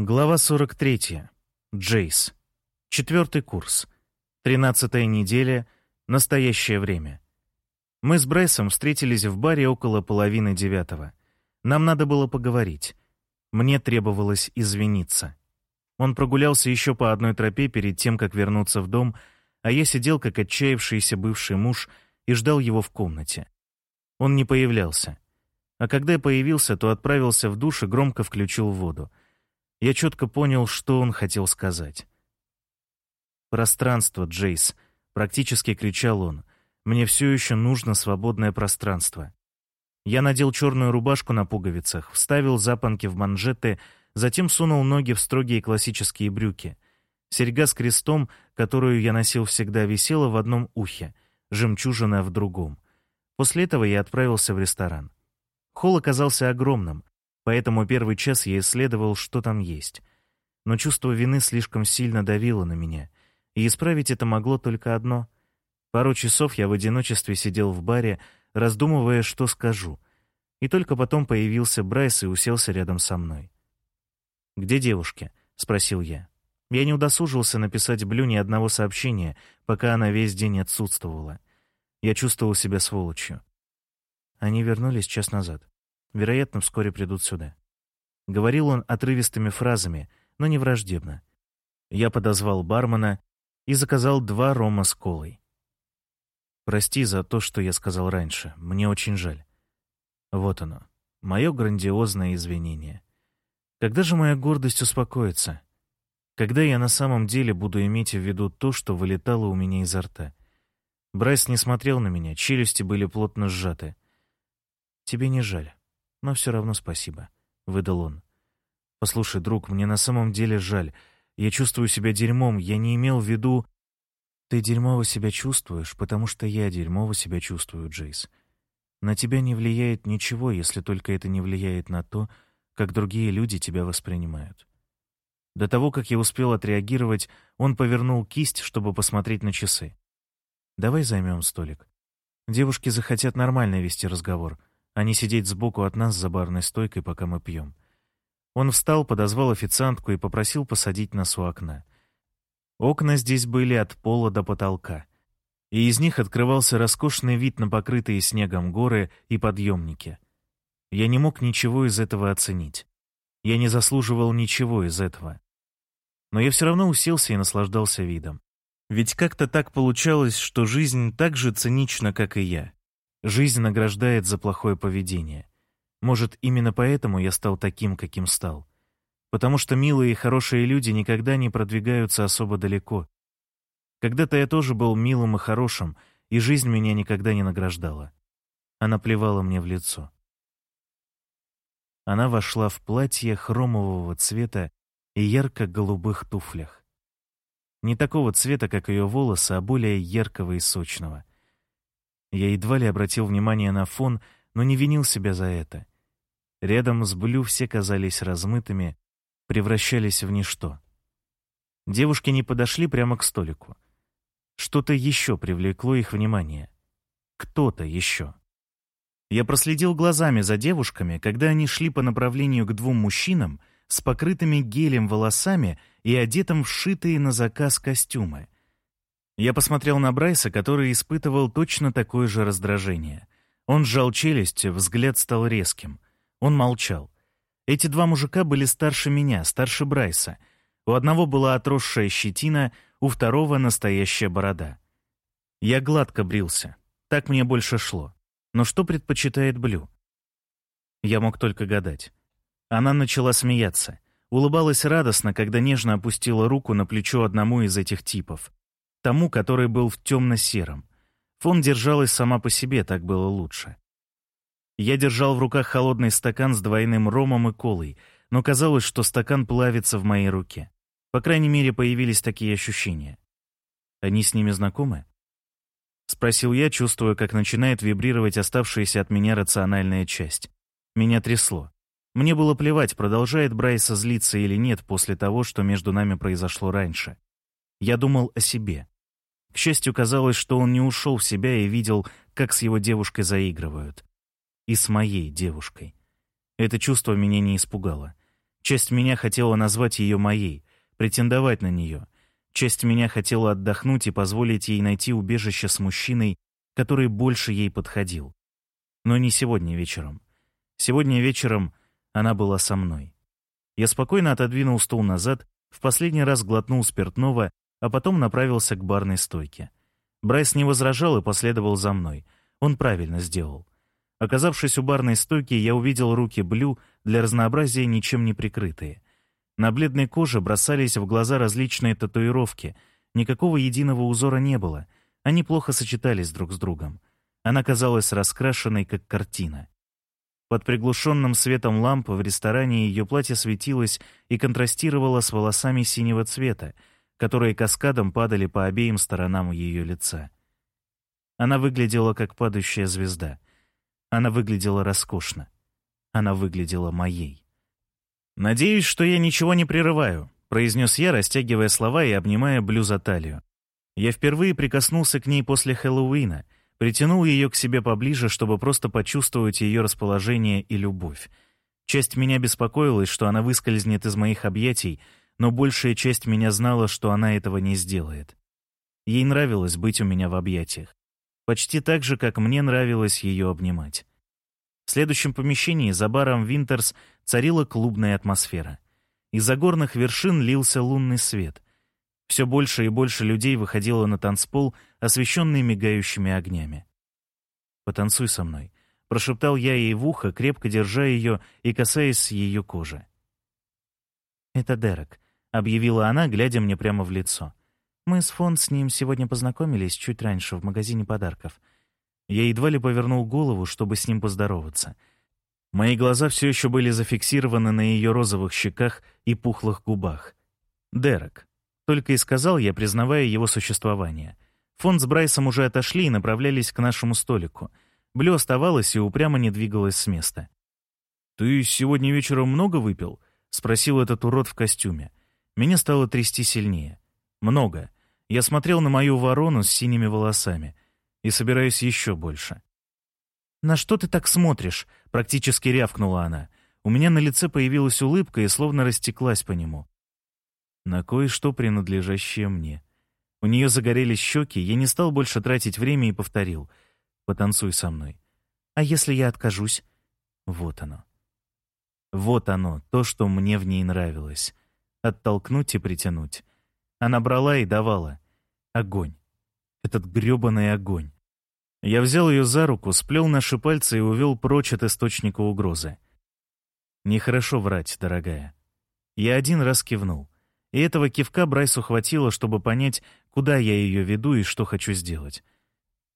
Глава 43. Джейс. Четвертый курс. Тринадцатая неделя. Настоящее время. Мы с Брайсом встретились в баре около половины девятого. Нам надо было поговорить. Мне требовалось извиниться. Он прогулялся еще по одной тропе перед тем, как вернуться в дом, а я сидел, как отчаявшийся бывший муж, и ждал его в комнате. Он не появлялся. А когда появился, то отправился в душ и громко включил воду — я четко понял, что он хотел сказать. «Пространство, Джейс!» — практически кричал он. «Мне все еще нужно свободное пространство». Я надел черную рубашку на пуговицах, вставил запонки в манжеты, затем сунул ноги в строгие классические брюки. Серьга с крестом, которую я носил всегда, висела в одном ухе, жемчужина в другом. После этого я отправился в ресторан. Холл оказался огромным, Поэтому первый час я исследовал, что там есть. Но чувство вины слишком сильно давило на меня, и исправить это могло только одно. Пару часов я в одиночестве сидел в баре, раздумывая, что скажу. И только потом появился Брайс и уселся рядом со мной. «Где девушки?» — спросил я. Я не удосужился написать Блю ни одного сообщения, пока она весь день отсутствовала. Я чувствовал себя сволочью. Они вернулись час назад. Вероятно, вскоре придут сюда. Говорил он отрывистыми фразами, но не враждебно. Я подозвал бармена и заказал два рома с колой. Прости за то, что я сказал раньше. Мне очень жаль. Вот оно. Мое грандиозное извинение. Когда же моя гордость успокоится? Когда я на самом деле буду иметь в виду то, что вылетало у меня изо рта? Брайс не смотрел на меня, челюсти были плотно сжаты. Тебе не жаль но все равно спасибо», — выдал он. «Послушай, друг, мне на самом деле жаль. Я чувствую себя дерьмом, я не имел в виду...» «Ты дерьмово себя чувствуешь, потому что я дерьмово себя чувствую, Джейс. На тебя не влияет ничего, если только это не влияет на то, как другие люди тебя воспринимают». До того, как я успел отреагировать, он повернул кисть, чтобы посмотреть на часы. «Давай займем столик. Девушки захотят нормально вести разговор, а не сидеть сбоку от нас за барной стойкой, пока мы пьем. Он встал, подозвал официантку и попросил посадить нас у окна. Окна здесь были от пола до потолка, и из них открывался роскошный вид на покрытые снегом горы и подъемники. Я не мог ничего из этого оценить. Я не заслуживал ничего из этого. Но я все равно уселся и наслаждался видом. Ведь как-то так получалось, что жизнь так же цинична, как и я. Жизнь награждает за плохое поведение. Может, именно поэтому я стал таким, каким стал. Потому что милые и хорошие люди никогда не продвигаются особо далеко. Когда-то я тоже был милым и хорошим, и жизнь меня никогда не награждала. Она плевала мне в лицо. Она вошла в платье хромового цвета и ярко-голубых туфлях. Не такого цвета, как ее волосы, а более яркого и сочного. Я едва ли обратил внимание на фон, но не винил себя за это. Рядом с Блю все казались размытыми, превращались в ничто. Девушки не подошли прямо к столику. Что-то еще привлекло их внимание. Кто-то еще. Я проследил глазами за девушками, когда они шли по направлению к двум мужчинам с покрытыми гелем волосами и одетым в шитые на заказ костюмы — я посмотрел на Брайса, который испытывал точно такое же раздражение. Он сжал челюсть, взгляд стал резким. Он молчал. Эти два мужика были старше меня, старше Брайса. У одного была отросшая щетина, у второго — настоящая борода. Я гладко брился. Так мне больше шло. Но что предпочитает Блю? Я мог только гадать. Она начала смеяться. Улыбалась радостно, когда нежно опустила руку на плечо одному из этих типов тому, который был в темно-сером. Фон держалась сама по себе, так было лучше. Я держал в руках холодный стакан с двойным ромом и колой, но казалось, что стакан плавится в моей руке. По крайней мере, появились такие ощущения. Они с ними знакомы? Спросил я, чувствуя, как начинает вибрировать оставшаяся от меня рациональная часть. Меня трясло. Мне было плевать, продолжает Брайса злиться или нет после того, что между нами произошло раньше. Я думал о себе. К счастью, казалось, что он не ушел в себя и видел, как с его девушкой заигрывают. И с моей девушкой. Это чувство меня не испугало. Часть меня хотела назвать ее моей, претендовать на нее. Часть меня хотела отдохнуть и позволить ей найти убежище с мужчиной, который больше ей подходил. Но не сегодня вечером. Сегодня вечером она была со мной. Я спокойно отодвинул стул назад, в последний раз глотнул спиртного, а потом направился к барной стойке. Брайс не возражал и последовал за мной. Он правильно сделал. Оказавшись у барной стойки, я увидел руки Блю, для разнообразия ничем не прикрытые. На бледной коже бросались в глаза различные татуировки. Никакого единого узора не было. Они плохо сочетались друг с другом. Она казалась раскрашенной, как картина. Под приглушенным светом лампы в ресторане ее платье светилось и контрастировало с волосами синего цвета, которые каскадом падали по обеим сторонам ее лица. Она выглядела как падающая звезда. Она выглядела роскошно. Она выглядела моей. «Надеюсь, что я ничего не прерываю», — произнес я, растягивая слова и обнимая Блю за талию. Я впервые прикоснулся к ней после Хэллоуина, притянул ее к себе поближе, чтобы просто почувствовать ее расположение и любовь. Часть меня беспокоилась, что она выскользнет из моих объятий, но большая часть меня знала, что она этого не сделает. Ей нравилось быть у меня в объятиях. Почти так же, как мне нравилось ее обнимать. В следующем помещении за баром «Винтерс» царила клубная атмосфера. Из-за горных вершин лился лунный свет. Все больше и больше людей выходило на танцпол, освещенный мигающими огнями. «Потанцуй со мной», — прошептал я ей в ухо, крепко держа ее и касаясь ее кожи. «Это Дерек», — объявила она, глядя мне прямо в лицо. «Мы с Фон с ним сегодня познакомились чуть раньше в магазине подарков. Я едва ли повернул голову, чтобы с ним поздороваться. Мои глаза все еще были зафиксированы на ее розовых щеках и пухлых губах. «Дерек», — только и сказал я, признавая его существование. Фон с Брайсом уже отошли и направлялись к нашему столику. Блю оставалась и упрямо не двигалась с места. «Ты сегодня вечером много выпил?» — спросил этот урод в костюме. Меня стало трясти сильнее. Много. Я смотрел на мою ворону с синими волосами. И собираюсь еще больше. «На что ты так смотришь?» — практически рявкнула она. У меня на лице появилась улыбка и словно растеклась по нему. На кое-что принадлежащее мне. У нее загорелись щеки, я не стал больше тратить время и повторил. «Потанцуй со мной». «А если я откажусь?» Вот оно. Вот оно, то, что мне в ней нравилось. Оттолкнуть и притянуть. Она брала и давала. Огонь. Этот грёбаный огонь. Я взял ее за руку, сплел наши пальцы и увел прочь от источника угрозы. Нехорошо врать, дорогая. Я один раз кивнул. И этого кивка Брайсу хватило, чтобы понять, куда я ее веду и что хочу сделать.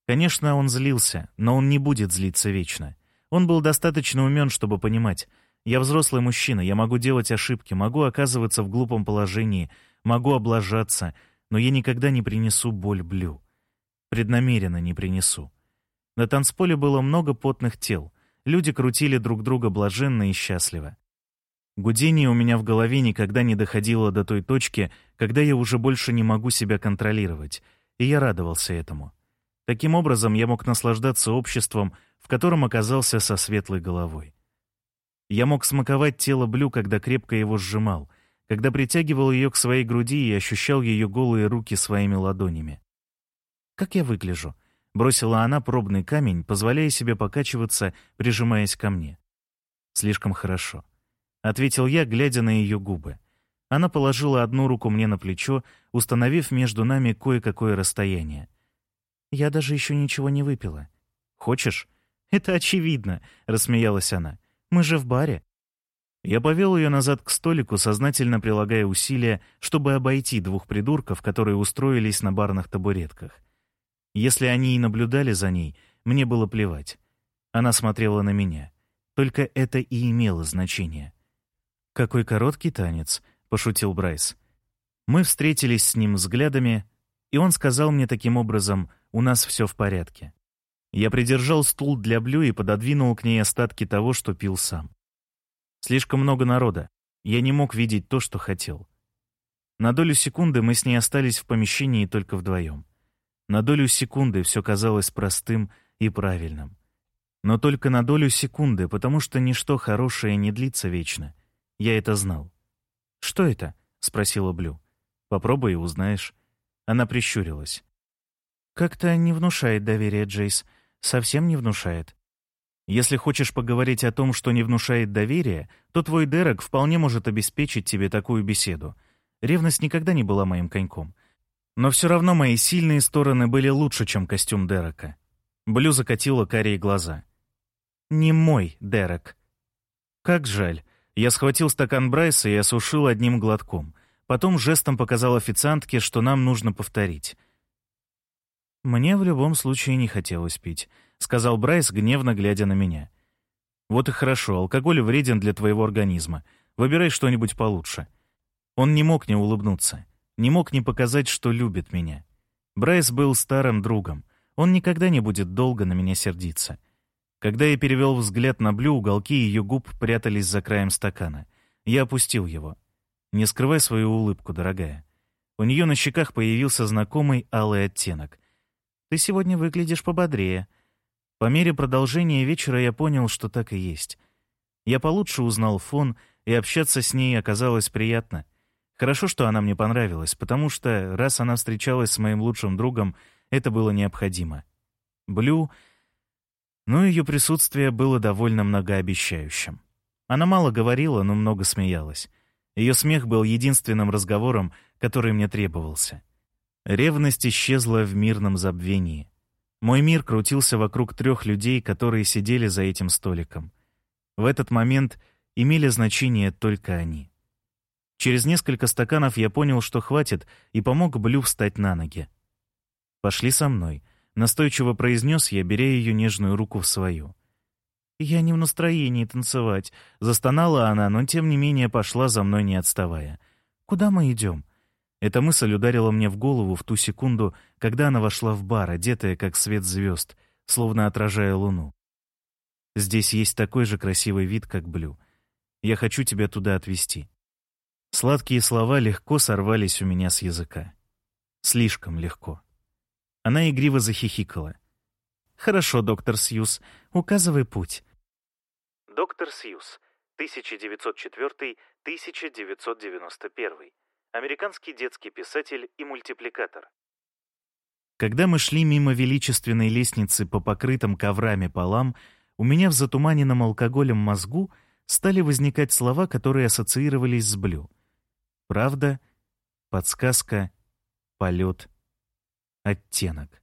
Конечно, он злился, но он не будет злиться вечно. Он был достаточно умен, чтобы понимать — я взрослый мужчина, я могу делать ошибки, могу оказываться в глупом положении, могу облажаться, но я никогда не принесу боль Блю. Преднамеренно не принесу. На танцполе было много потных тел. Люди крутили друг друга блаженно и счастливо. Гудение у меня в голове никогда не доходило до той точки, когда я уже больше не могу себя контролировать, и я радовался этому. Таким образом, я мог наслаждаться обществом, в котором оказался со светлой головой. Я мог смаковать тело Блю, когда крепко его сжимал, когда притягивал ее к своей груди и ощущал ее голые руки своими ладонями. «Как я выгляжу?» — бросила она пробный камень, позволяя себе покачиваться, прижимаясь ко мне. «Слишком хорошо», — ответил я, глядя на ее губы. Она положила одну руку мне на плечо, установив между нами кое-какое расстояние. «Я даже еще ничего не выпила. Хочешь?» «Это очевидно», — рассмеялась она. Мы же в баре». Я повел ее назад к столику, сознательно прилагая усилия, чтобы обойти двух придурков, которые устроились на барных табуретках. Если они и наблюдали за ней, мне было плевать. Она смотрела на меня. Только это и имело значение. «Какой короткий танец», — пошутил Брайс. Мы встретились с ним взглядами, и он сказал мне таким образом, «У нас все в порядке». Я придержал стул для Блю и пододвинул к ней остатки того, что пил сам. Слишком много народа. Я не мог видеть то, что хотел. На долю секунды мы с ней остались в помещении только вдвоем. На долю секунды все казалось простым и правильным. Но только на долю секунды, потому что ничто хорошее не длится вечно. Я это знал. «Что это?» — спросила Блю. «Попробуй и узнаешь». Она прищурилась. «Как-то не внушает доверия, Джейс. Совсем не внушает. Если хочешь поговорить о том, что не внушает доверия, то твой Дерек вполне может обеспечить тебе такую беседу. Ревность никогда не была моим коньком. Но все равно мои сильные стороны были лучше, чем костюм Дерека. Блю закатила карие глаза. «Не мой Дерек». «Как жаль. Я схватил стакан Брайса и осушил одним глотком. Потом жестом показал официантке, что нам нужно повторить. «Мне в любом случае не хотелось пить», — сказал Брайс, гневно глядя на меня. «Вот и хорошо, алкоголь вреден для твоего организма. Выбирай что-нибудь получше». Он не мог не улыбнуться, не мог не показать, что любит меня. Брайс был старым другом. Он никогда не будет долго на меня сердиться. Когда я перевел взгляд на Блю, уголки ее губ прятались за краем стакана. Я опустил его. «Не скрывай свою улыбку, дорогая». У нее на щеках появился знакомый алый оттенок. «Ты сегодня выглядишь пободрее». По мере продолжения вечера я понял, что так и есть. Я получше узнал фон, и общаться с ней оказалось приятно. Хорошо, что она мне понравилась, потому что, раз она встречалась с моим лучшим другом, это было необходимо. Блю но ее присутствие было довольно многообещающим. Она мало говорила, но много смеялась. Ее смех был единственным разговором, который мне требовался. Ревность исчезла в мирном забвении. Мой мир крутился вокруг трех людей, которые сидели за этим столиком. В этот момент имели значение только они. Через несколько стаканов я понял, что хватит, и помог Блю встать на ноги. «Пошли со мной», Настойчиво произнес я, беря ее нежную руку в свою. «Я не в настроении танцевать», — застонала она, но тем не менее пошла за мной, не отставая. «Куда мы идем?» Эта мысль ударила мне в голову в ту секунду, когда она вошла в бар, одетая как свет звезд, словно отражая луну. «Здесь есть такой же красивый вид, как Блю. Я хочу тебя туда отвезти». Сладкие слова легко сорвались у меня с языка. Слишком легко. Она игриво захихикала. «Хорошо, доктор Сьюз, указывай путь». Доктор Сьюз, 1904-1991. Американский детский писатель и мультипликатор. Когда мы шли мимо величественной лестницы по покрытым коврами полам, у меня в затуманенном алкоголем мозгу стали возникать слова, которые ассоциировались с Блю. Правда, подсказка, полет, оттенок.